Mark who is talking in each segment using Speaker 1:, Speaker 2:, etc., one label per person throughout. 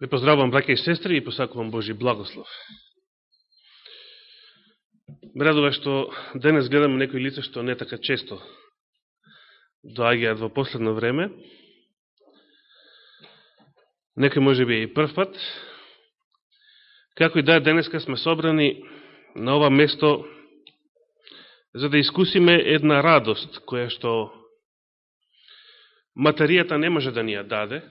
Speaker 1: Ве поздравувам, браке и сестри, и посакувам Божи благослов. Ме радува што денес гледаме некои лица што не така често доаѓаат во последно време. Некој може би и прв пат. Како и да, денеска сме собрани на ова место за да искусиме една радост која што материјата не може да ни ја даде,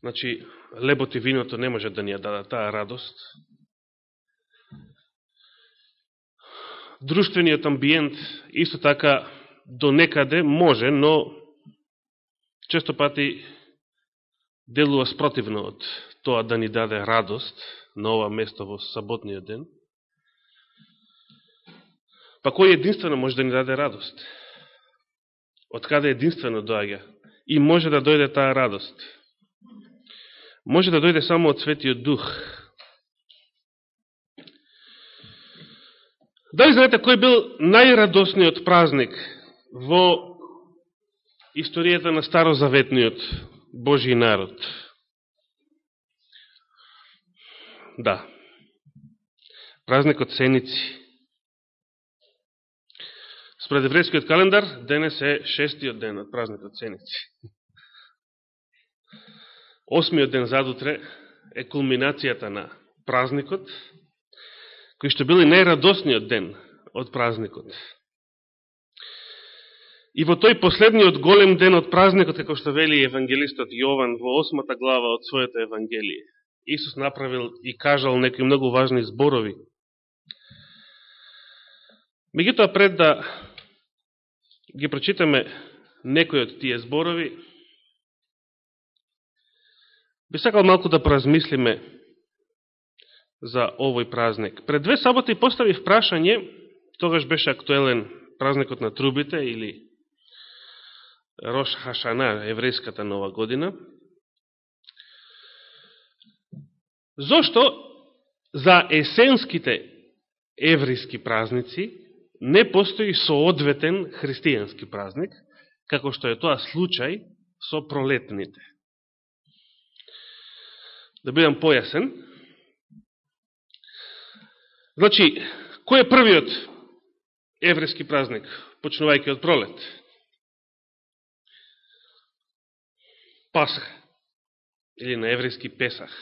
Speaker 1: Значи, лебот и виното не може да ни ја дадат таа радост. Друштвениот амбиент исто така до некаде може, но често пати делува спротивно од тоа да ни даде радост на ова место во саботниот ден. Па кој единствено може да ни даде радост? Од каде единствено доаѓа? И може да дојде таа радост? Може да дојде само од Светиот Дух. Дали знаете кој бил најрадосниот празник во историјата на Старозаветниот Божи народ? Да. Празникот Сеници. Според еврејскиот календар, денес е шестиот ден од празникот Сеници. Осмиот ден задутре е кулминацијата на празникот, кој што бил и најрадосниот ден од празникот. И во тој последниот голем ден од празникот, како што вели евангелистот Јован во осмата глава од своето евангелие, Исус направил и кажал некои многу важни зборови. Мегутоа пред да ги прочитаме некои од тие зборови, Би сакал малку да поразмислиме за овој празник. Пред две саботи поставив прашање, тогаш беше актуелен празникот на трубите или Рош Хашана, еврејската нова година. Зошто за есенските еврейски празници не постои соодветен христијански празник, како што е тоа случај со пролетните? Да бидам појасен. Значи, кој е првиот еврејски празник, почнувајќи од пролет? Пасха. Или на еврејски Песах.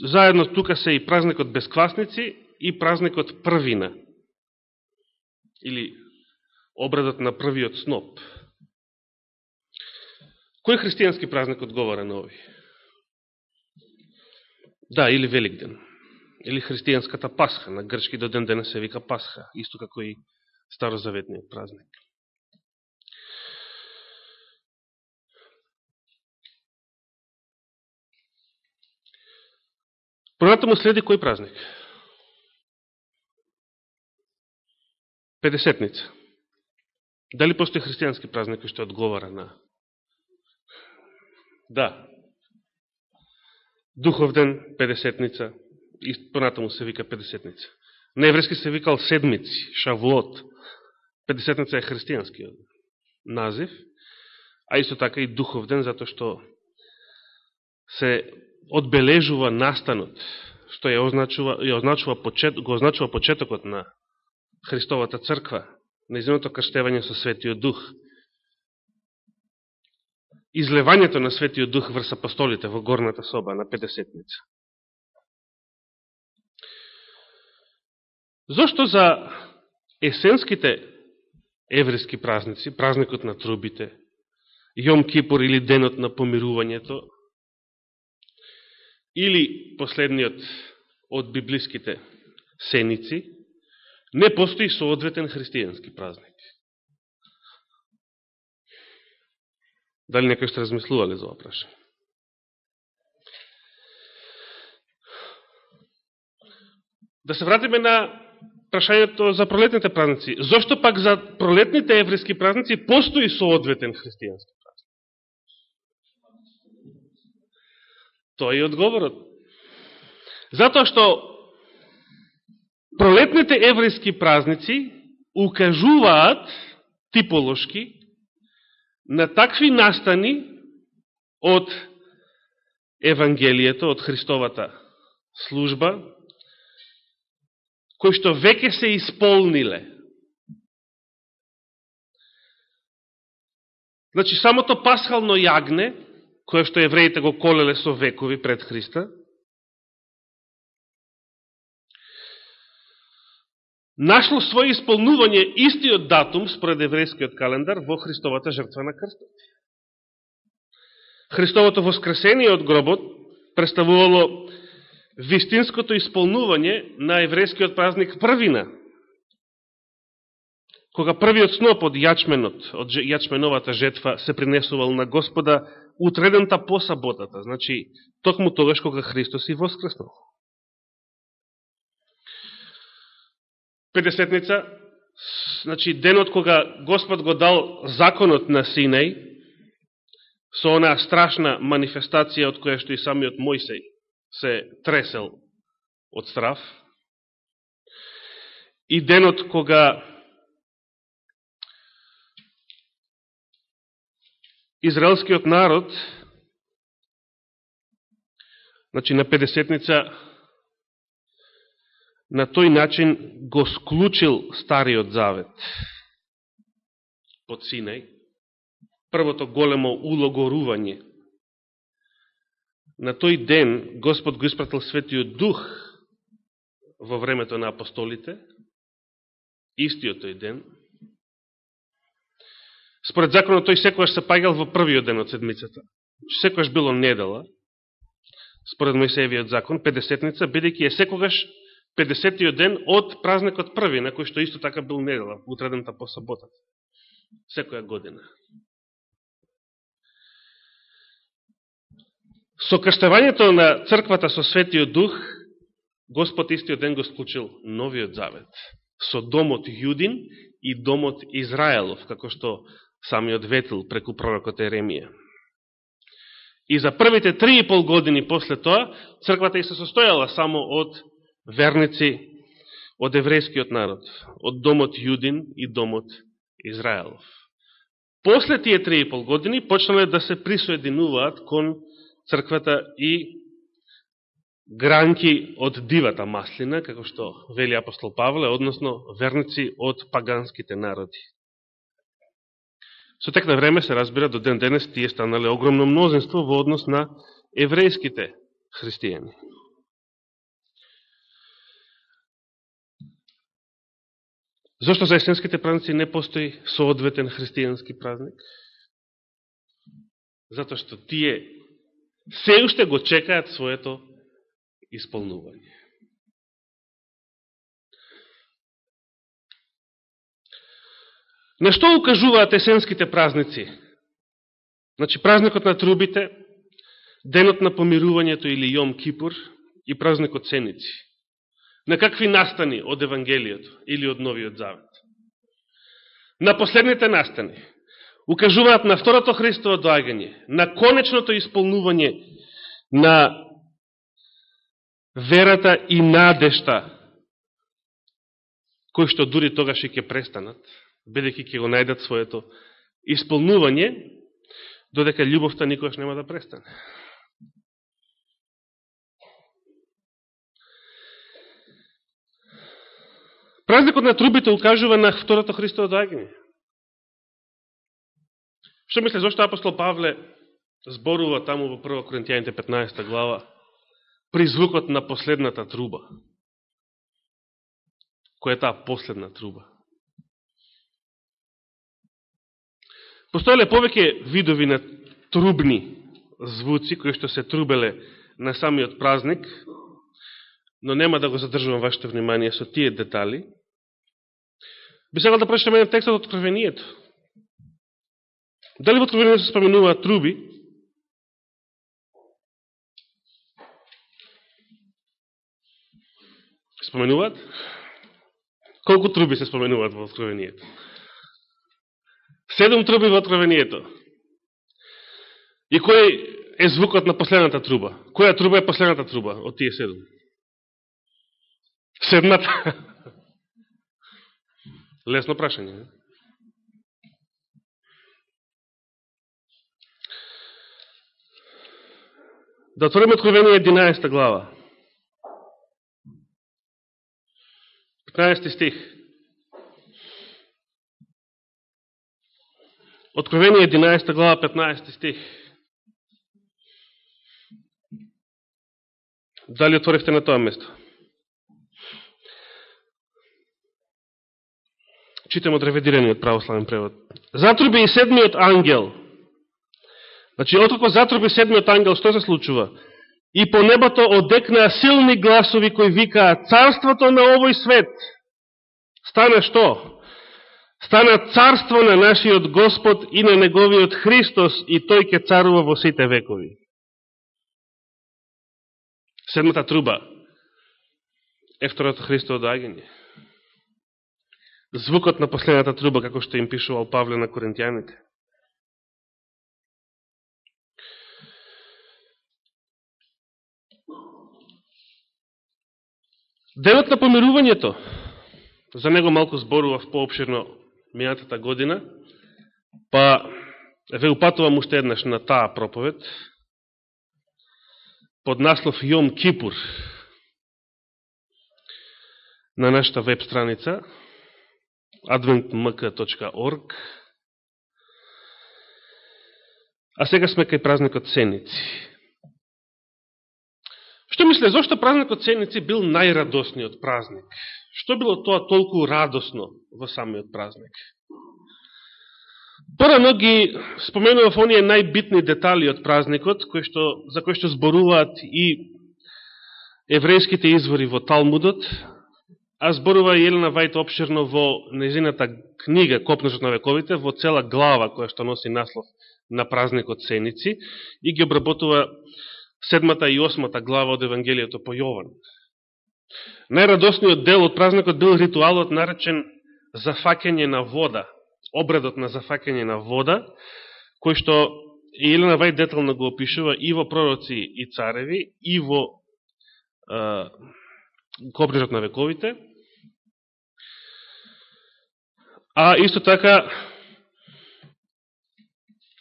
Speaker 1: Заедно тука се и празникот безквасници и празникот првина. Или обрадот на првиот сноп. Кој христијански празник одговара на овој? Да, или Великден. Или христијанската Пасха. На грчки до ден денес се вика Пасха. Исто како и старозаветниот празник. Понатаму следи кој празник? Педесетница. Дали постои христијански празник кој што одговара на Да. духовден Педесетница, и понатаму се вика Педесетница. На еврејски се викал Седмици, Шавлот. Педесетница е христијански назив, а исто така и духовден затоа што се одбележува настанот, што ја означува, ја означува почет, го означува почетокот на Христовата црква, незиното крштевање со Светиот Дух излевањето на Светиот Дух врз апостолите во горната соба на Петесетница. Зошто за есенските еврејски празници, празникот на трубите, Јом Кипур или денот на помирувањето, или последниот од библиските сеници, не постои соодветен христијански празник. Дали некој сте размислували за ова прашање? Да се вратиме на прашањето за пролетните празници. Зошто пак за пролетните еврејски празници постои соодветен христијански празник? Тоа е одговорот. Затоа што пролетните еврејски празници укажуваат типолошки на такви настани од Евангелието, од Христовата служба, кои што веќе се исполниле. Значи, самото пасхално јагне, кое што евреите го колеле со векови пред Христа, нашло своје исполнување истиот датум според еврејскиот календар во Христовата жртва на крстот. Христовото воскресение од гробот представувало вистинското исполнување на еврејскиот празник првина, кога првиот сноп од јачменот, од јачменовата жетва се принесувал на Господа утредента по саботата, значи токму тогаш кога Христос и воскреснал. Педесетница, значи денот кога Господ го дал законот на Синеј, со онаа страшна манифестација од која што и самиот Мојсей се тресел од страв, и денот кога израелскиот народ, значи на Педесетница, на тој начин го склучил Стариот Завет под Синај, првото големо улогорување. На тој ден Господ го испратил Светиот Дух во времето на апостолите, истиот тој ден. Според законот тој секојаш се пагал во првиот ден од седмицата. Секојаш било недела, според Мојсеевиот закон, 50-ница, бидејќи е секогаш 50-тиот ден од празникот први, на кој што исто така бил недела, утредната по саботата. Секоја година. Со крштевањето на црквата со Светиот Дух, Господ истиот ден го склучил новиот завет со домот Јудин и домот Израелов, како што самиот ветил преку пророкот Еремија. И за првите три и пол години после тоа, црквата и се состојала само од верници од еврејскиот народ, од домот Јудин и домот Израелов. После тие три и пол години почнале да се присоединуваат кон црквата и гранки од дивата маслина, како што вели апостол Павле, односно верници од паганските народи. Со тек на време се разбира до ден денес тие станале огромно мнозинство во однос на еврејските христијани. Зошто за есенските празници не постои соодветен христијански празник? Зато што тие се уште го чекаат своето исполнување. На што укажуваат есенските празници? Значи, празникот на трубите, денот на помирувањето или Јом Кипур и празникот Сеници на какви настани од Евангелието или од Новиот Завет. На последните настани укажуваат на второто Христово доагање, на конечното исполнување на верата и надешта, кои што дури тогаш и ќе престанат, бидејќи ќе го најдат своето исполнување, додека љубовта никогаш нема да престане. Празникот на трубите укажува на второто Христово доаѓање. Што мисле, зашто апостол Павле зборува таму во 1 Коринтијаните 15 глава при звукот на последната труба? Која е таа последна труба? Постоеле повеќе видови на трубни звуци, кои што се трубеле на самиот празник, но нема да го задржувам вашето внимание со тие детали. Би сакал да прочитаме еден текст од Откровението. Дали во Откровението се споменуваат труби? Споменуваат? Колку труби се споменуваат во Откровението? Седум труби во Откровението. И кој е звукот на последната труба? Која труба е последната труба од тие седум? Седмата. Лесно прашање. Да отвориме Откровение 11 глава. 15 стих. Откровение 11 глава 15 стих. Дали отворихте на тоа место? Читам од ревидираниот православен превод. Затруби и седмиот ангел. Значи, откако затруби седмиот ангел, што се случува? И по небото одекнаа силни гласови кои викаат Царството на овој свет. Стана што? Стана царство на нашиот Господ и на Неговиот Христос и тој ќе царува во сите векови. Седмата труба е второто Христо доаѓање. Звукот на последната труба, како што им пишувал Павле на Коринтијаните. Денот на помирувањето, за него малку зборував пообширно мијатата година, па ве упатувам уште еднаш на таа проповед, под наслов Јом Кипур на нашата веб страница adventmk.org А сега сме кај празникот Ценици. Што мисле, зашто празникот Ценици бил најрадосниот празник? Што било тоа толку радосно во самиот празник? Порано ги споменував оние најбитни детали од празникот, кои што, за кои што зборуваат и еврејските извори во Талмудот, а зборува и Елена Вајт обширно во незината книга Копнежот на вековите, во цела глава која што носи наслов на празникот Сеници и ги обработува седмата и осмата глава од Евангелието по Јован. Најрадосниот дел од празникот бил ритуалот наречен зафакење на вода, обредот на зафакење на вода, кој што Елена Вај детално го опишува и во пророци и цареви, и во е, Коприжот на вековите. А исто така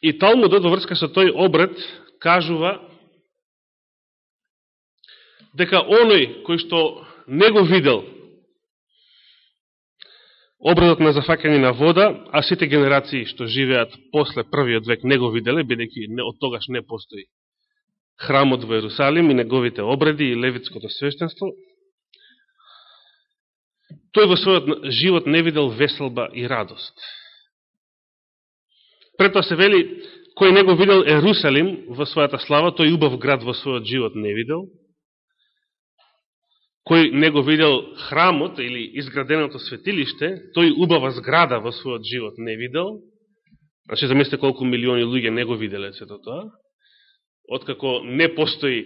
Speaker 1: и Талмудот во врска со тој обред кажува дека оној кој што не го видел обредот на зафакање на вода, а сите генерации што живеат после првиот век не го виделе, бидејќи од тогаш не постои храмот во Ерусалим и неговите обреди и левитското свештенство, тој во својот живот не видел веселба и радост. Прето се вели, кој не го видел Ерусалим во својата слава, тој убав град во својот живот не видел, кој не го видел храмот или изграденото светилиште, тој убава зграда во својот живот не видел. Значи, замислите колку милиони луѓе не го виделе сето тоа. Откако не постои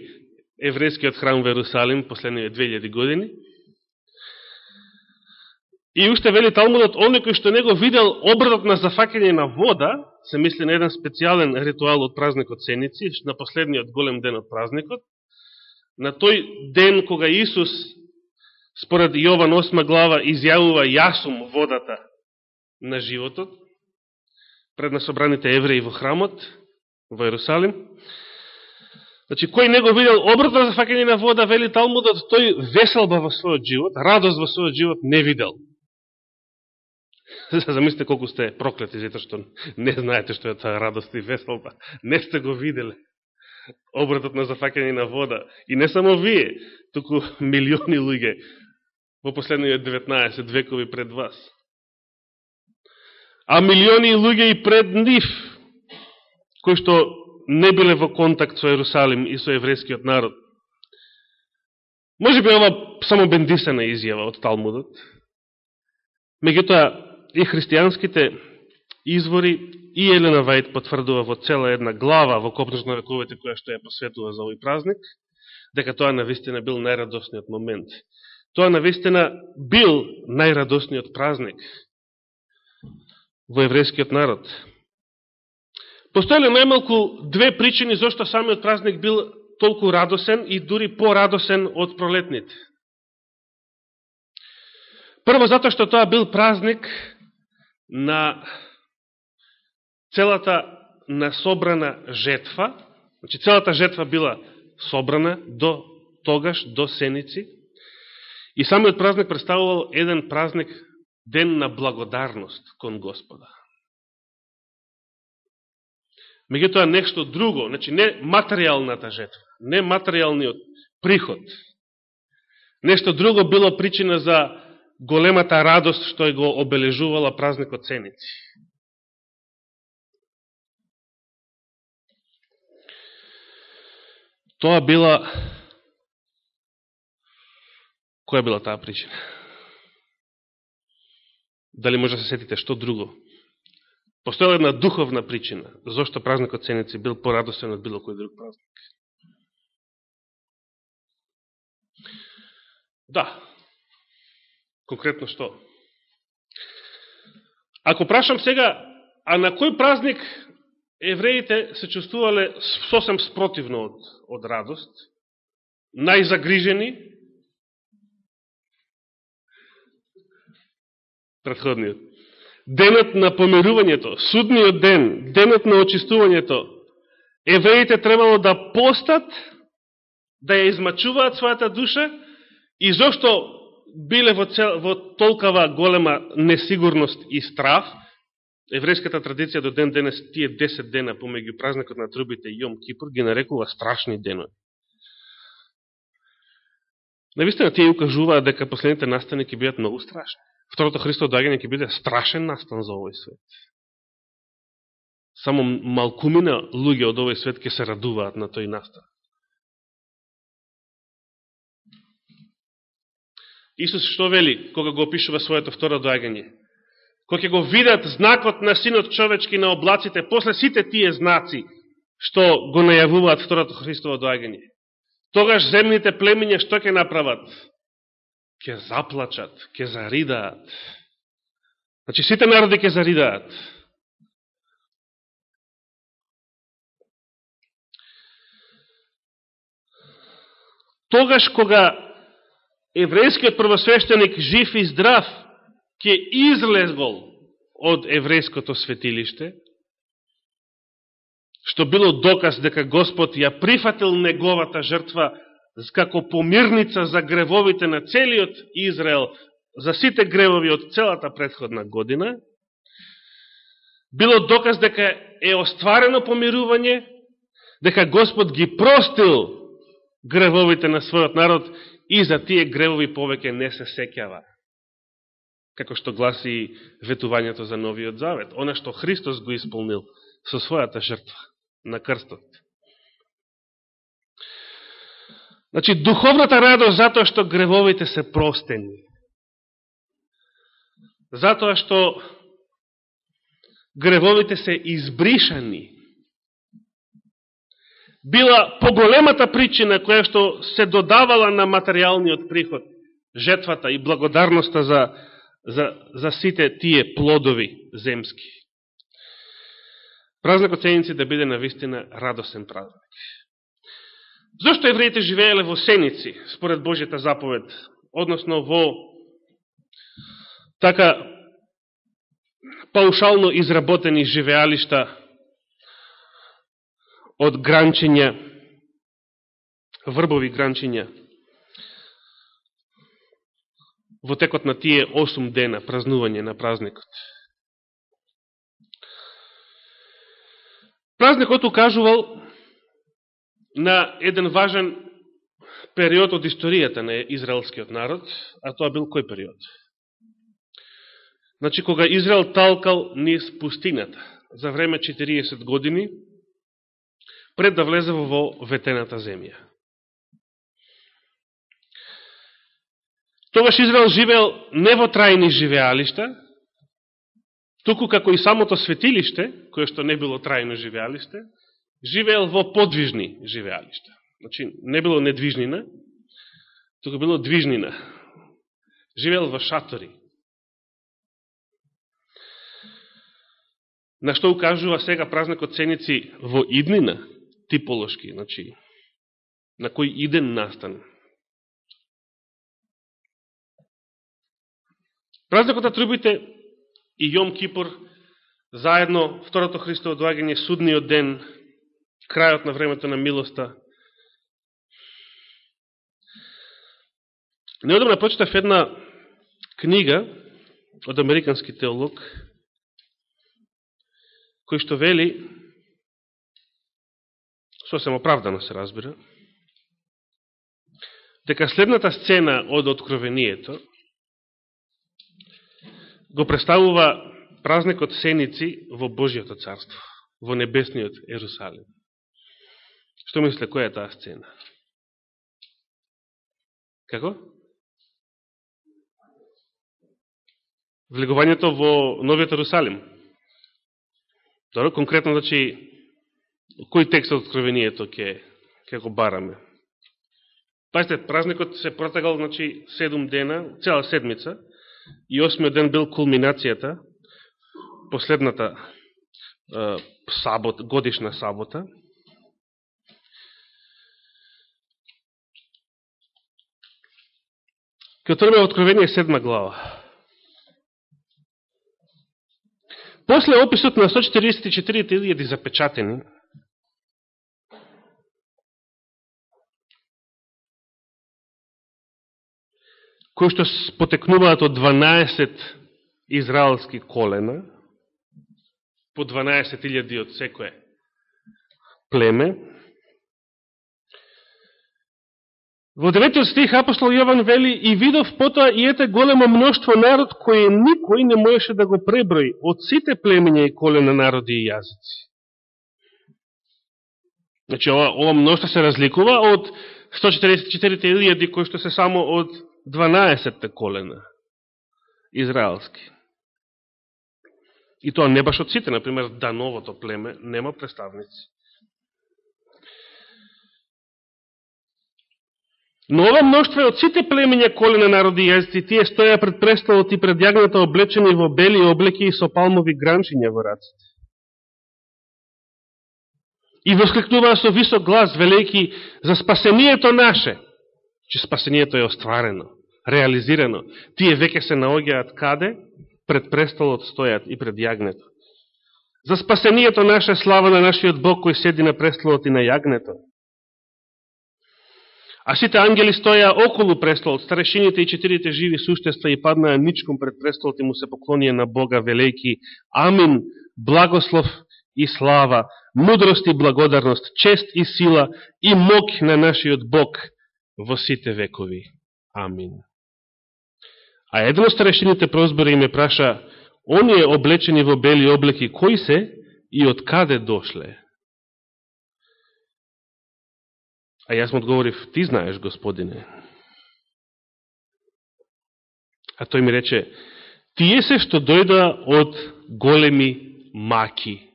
Speaker 1: еврејскиот храм во Ерусалим последниве 2000 години. И уште вели Талмудот, оне кој што него видел обрадот на зафакење на вода, се мисли на еден специјален ритуал од празникот Сеници, на последниот голем ден од празникот, на тој ден кога Исус, според Јован 8 глава, изјавува јасум водата на животот, пред насобраните евреи во храмот, во Иерусалим. Значи, кој него видел обрата на факење на вода, вели Талмудот, тој веселба во својот живот, радост во својот живот не видел. Замислите колку сте проклети, зато што не знаете што е таа радост и веселба. Не сте го виделе обратот на зафакање на вода. И не само вие, туку милиони луѓе во последниот 19 векови пред вас. А милиони луѓе и пред нив, кои што не биле во контакт со Ерусалим и со еврејскиот народ. Може би ова само бендисена изјава од Талмудот. Меѓутоа, и христијанските извори и Елена Вајд потврдува во цела една глава во Копнеш на вековете која што ја посветува за овој празник, дека тоа навистина бил најрадосниот момент. Тоа навистина бил најрадосниот празник во еврејскиот народ. Постоеле најмалку две причини зашто самиот празник бил толку радосен и дури порадосен од пролетните. Прво, затоа што тоа бил празник на целата насобрана жетва, значи целата жетва била собрана до тогаш, до сеници. И самиот празник представувал еден празник, ден на благодарност кон Господа. Меѓутоа нешто друго, значи не материјалната жетва, не материјалниот приход. Нешто друго било причина за големата радост што го обележувала празникот Ценици. Тоа била... Која била таа причина? Дали може да се сетите што друго? Постоела една духовна причина, зашто празникот Ценици бил порадостен од било кој друг празник. Да, конкретно што? Ако прашам сега, а на кој празник евреите се чувствувале сосем спротивно од, од радост, најзагрижени, предходниот. Денот на помирувањето, судниот ден, денот на очистувањето, евреите требало да постат, да ја измачуваат својата душа и зашто биле во, цел, во толкава голема несигурност и страф, еврејската традиција до ден денес тие 10 дена помеѓу празникот на трубите и Јом Кипур ги нарекува страшни денови. Навистина тие укажуваат дека последните настани ќе бидат многу страшни. Второто Христово доаѓање ќе биде страшен настан за овој свет. Само малкумина луѓе од овој свет ќе се радуваат на тој настан. Исус што вели кога го опишува своето второ доаѓање? Кој ќе го видат знакот на синот човечки на облаците, после сите тие знаци што го најавуваат второто Христово доаѓање. Тогаш земните племиња што ќе направат? Ке заплачат, ке заридаат. Значи сите народи ќе заридаат. Тогаш кога еврејскиот првосвещеник жив и здрав ќе излезгол од еврејското светилиште, што било доказ дека Господ ја прифатил неговата жртва како помирница за гревовите на целиот Израел, за сите гревови од целата предходна година, било доказ дека е остварено помирување, дека Господ ги простил гревовите на својот народ и за тие гревови повеќе не се секјава. Како што гласи ветувањето за Новиот Завет. Она што Христос го исполнил со својата жртва на крстот. Значи, духовната радост затоа што гревовите се простени. Затоа што гревовите се избришани била поголемата причина која што се додавала на материјалниот приход, жетвата и благодарноста за, за, за сите тие плодови земски. Празникот Сеници да биде навистина радосен празник. Зошто евреите живееле во Сеници, според Божјата заповед, односно во така паушално изработени живеалишта од гранчиња, врбови гранчиња, во текот на тие 8 дена празнување на празникот. Празникот укажувал на еден важен период од историјата на израелскиот народ, а тоа бил кој период? Значи, кога Израел талкал низ пустината за време 40 години, пред да влезе во ветената земја. Тогаш Израел живеел не во трајни живеалишта, туку како и самото светилиште, кое што не било трајно живеалиште, живеел во подвижни живеалишта. Значи, не било недвижнина, туку било движнина. Живеел во шатори. На што укажува сега празникот Ценици во иднина, типолошки, значи, на кој иден настан. Празникот на трубите и Јом Кипор, заедно Второто Христово доагање, судниот ден, крајот на времето на милоста. Неодамна да почитав една книга од американски теолог, кој што вели сосем оправдано се разбира, дека следната сцена од Откровението го представува празникот Сеници во Божиото царство, во небесниот Ерусалим. Што мисле, која е таа сцена? Како? Влегувањето во Новиот Ерусалим. Добро, конкретно, значи, кој текст од откровението ќе, ќе го бараме? Пазите, празникот се протегал, значи, седум дена, цела седмица, и осмиот ден бил кулминацијата, последната е, сабот, годишна сабота. Ке отвориме Откровение седма глава. После описот на 144.000 запечатени, кои што потекнуваат од 12 израелски колена, по 12.000 од секое племе, Во 9 стих апостол Јован вели и видов потоа и ете големо мноштво народ кој никој не можеше да го преброи од сите племења и колена народи и јазици. Значи ова, ова мноштво се разликува од 144.000 кои што се само од 12 колена израелски. И тоа не баш од сите, например, Дановото племе нема представници. Но ова мноштво е од сите племења колена народи и јазици, тие стоја пред престолот и пред јагната облечени во бели облеки и со палмови гранчиња во раците. И воскликнуваа со висок глас, велики за спасението наше, че спасението е остварено, реализирано. Тие веќе се наоѓаат каде? Пред престолот стојат и пред јагнето. За спасението наше слава на нашиот Бог кој седи на престолот и на јагнето. А сите ангели стоја околу престолот, старешините и четирите живи суштества и паднаа ничком пред престолот и му се поклонија на Бога велејки. Амин, благослов и слава, мудрост и благодарност, чест и сила и мок на нашиот Бог во сите векови. Амин. А едно старешините прозбори им праша, оние облечени во бели облеки, кои се и од каде дошле? А јас му одговорив, ти знаеш, господине. А тој ми рече, тие се што дојда од големи маки.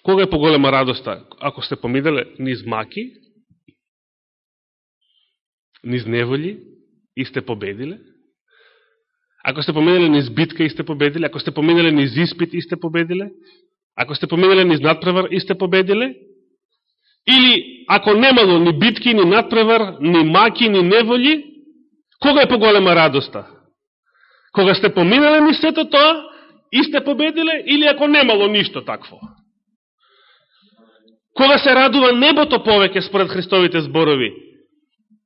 Speaker 1: Кога е поголема радоста? Ако сте помиделе низ маки, низ неволи и сте победиле? Ако сте поминале низ битка и сте победиле? Ако сте поминале низ испит и сте победиле? Ако сте поминале низ надпревар и сте победиле? Или, ако немало ни битки, ни надпревар, ни маки, ни неволи, кога е поголема радоста? Кога сте поминале ни сето тоа и сте победиле, или ако немало ништо такво? Кога се радува небото повеќе според Христовите зборови?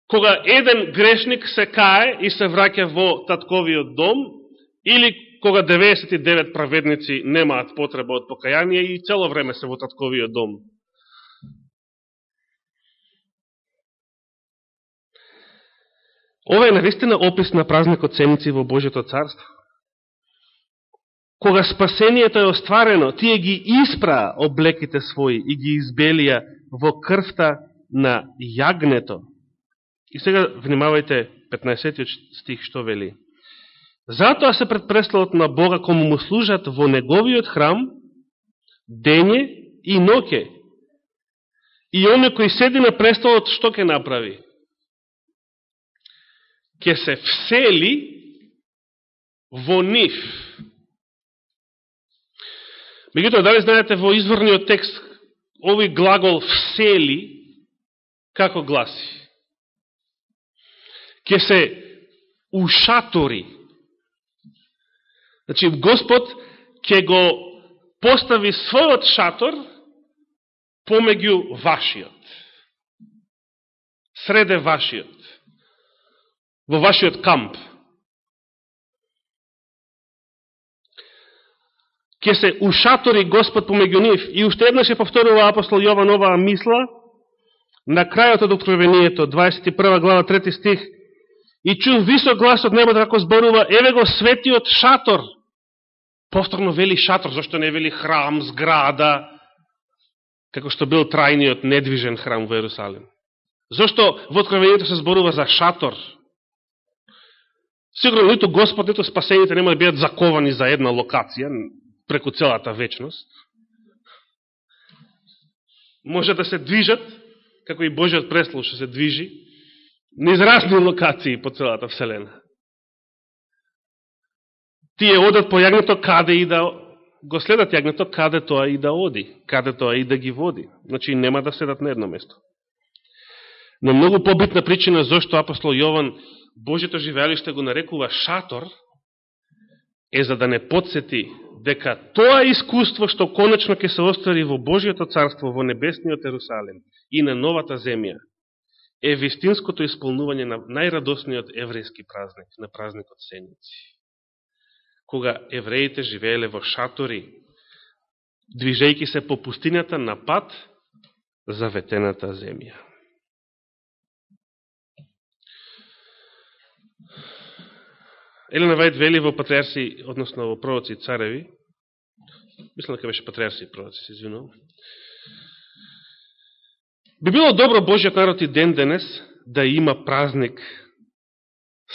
Speaker 1: Кога еден грешник се кае и се враќа во татковиот дом, или кога 99 праведници немаат потреба од покаяние и цело време се во татковиот дом? Ова е навистина опис на празникот Семици во Божето царство. Кога спасението е остварено, тие ги испраа облеките своји и ги избелија во крвта на јагнето. И сега внимавајте 15 стих што вели. Затоа се пред престолот на Бога кому му служат во неговиот храм дење и ноќе. И оне кој седи на престолот што ќе направи? Ке се всели во нив. Меѓутоа, дали знаете во изворниот текст овој глагол всели како гласи? Ќе се ушатори. Значи, Господ ќе го постави својот шатор помеѓу вашиот. Среде вашиот. во вашиот камп. ќе се ушатори Господ помеѓу нив. И уште еднаш е повторува апостол Јован оваа мисла на крајот од Откровението, 21 глава, 3 стих. И чув висок глас од небото како зборува, еве го светиот шатор. Повторно вели шатор, зашто не вели храм, зграда, како што бил трајниот недвижен храм во Ерусалим. Зошто во Откровението се зборува за шатор? Сигурно нито Господ, нито спасените нема да бидат заковани за една локација преку целата вечност. Може да се движат, како и Божиот преслов што се движи, низ разни локации по целата Вселена. Тие одат по јагнето каде и да го следат јагнето каде тоа и да оди, каде тоа и да ги води. Значи нема да седат на едно место. Но многу побитна причина зашто апостол Јован Божето живеалиште го нарекува шатор, е за да не подсети дека тоа искуство што конечно ќе се оствари во Божиото царство, во небесниот Ерусалим и на новата земја, е вистинското исполнување на најрадосниот еврејски празник, на празникот Сеници. Кога евреите живееле во шатори, движејки се по пустината на пат за ветената земја. Елена Вајд вели во Патриарси, односно во Пророци и Цареви, мислам дека беше Патриарси и Пророци, се извинувам, би било добро Божиот народ и ден денес да има празник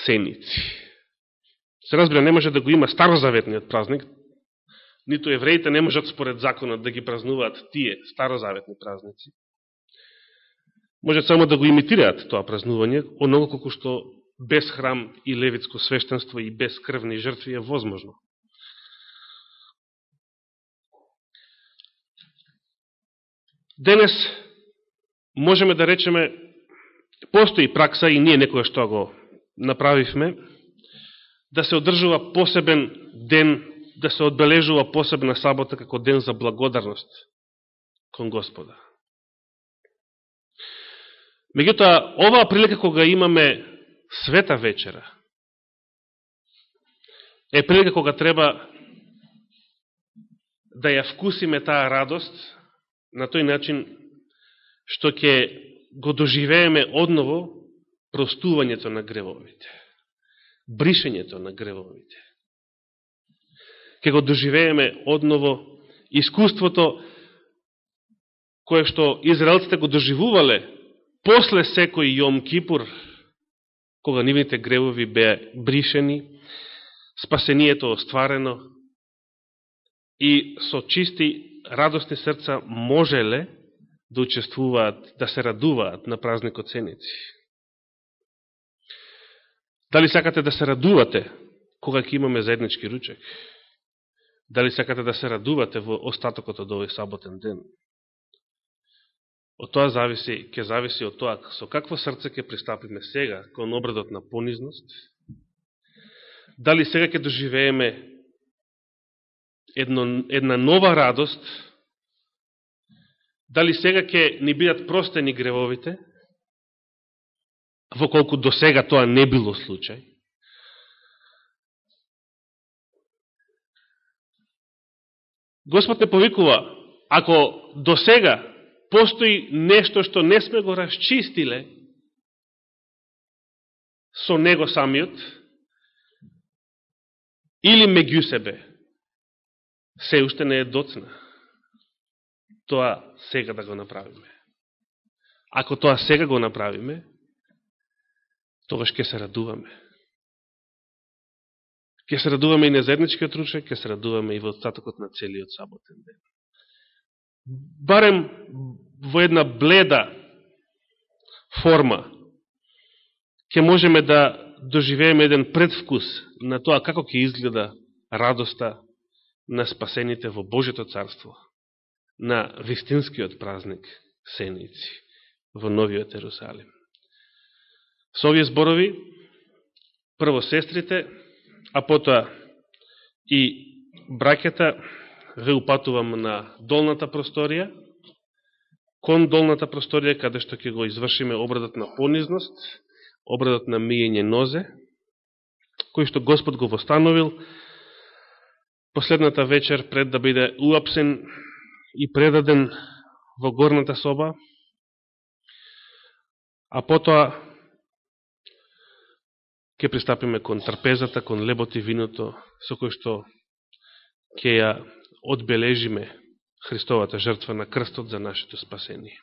Speaker 1: Сеници. Се разбира, не може да го има старозаветниот празник, нито евреите не можат според законот да ги празнуваат тие старозаветни празници. Можат само да го имитираат тоа празнување, оного колко што без храм и левитско свештенство и без крвни жртви е возможно. Денес можеме да речеме, постои пракса и ние некоја што го направивме, да се одржува посебен ден, да се одбележува посебна сабота како ден за благодарност кон Господа. Меѓутоа, оваа прилика кога имаме света вечера е прилика кога треба да ја вкусиме таа радост на тој начин што ќе го доживееме одново простувањето на гревовите, бришењето на гревовите. Ке го доживееме одново искуството кое што израелците го доживувале после секој Јом Кипур, кога нивните гревови беа бришени, спасението остварено и со чисти радостни срца можеле да учествуваат, да се радуваат на празникот Сеници. Дали сакате да се радувате кога ќе имаме заеднички ручек? Дали сакате да се радувате во остатокот од овој саботен ден? Од тоа зависи, ќе зависи од тоа со какво срце ќе пристапиме сега кон обредот на понизност. Дали сега ќе доживееме едно, една нова радост, дали сега ќе ни бидат простени гревовите, во колку до сега тоа не било случај. Господ не повикува, ако до сега постои нешто што не сме го расчистиле со него самиот или меѓу себе, се уште не е доцна. Тоа сега да го направиме. Ако тоа сега го направиме, тогаш ќе се радуваме. Ке се радуваме и на заедничкиот ручек, ке се радуваме и во остатокот на целиот саботен ден барем во една бледа форма, ќе можеме да доживееме еден предвкус на тоа како ќе изгледа радоста на спасените во Божето царство, на вистинскиот празник Сеници во Новиот Ерусалим. Со овие зборови, прво сестрите, а потоа и бракета, ве упатувам на долната просторија, кон долната просторија, каде што ќе го извршиме обрадот на понизност, обрадот на мијење нозе, кој што Господ го востановил последната вечер пред да биде уапсен и предаден во горната соба, а потоа ќе пристапиме кон трпезата, кон лебот и виното, со кој што ќе ја одбележиме Христовата жртва на крстот за нашето спасение.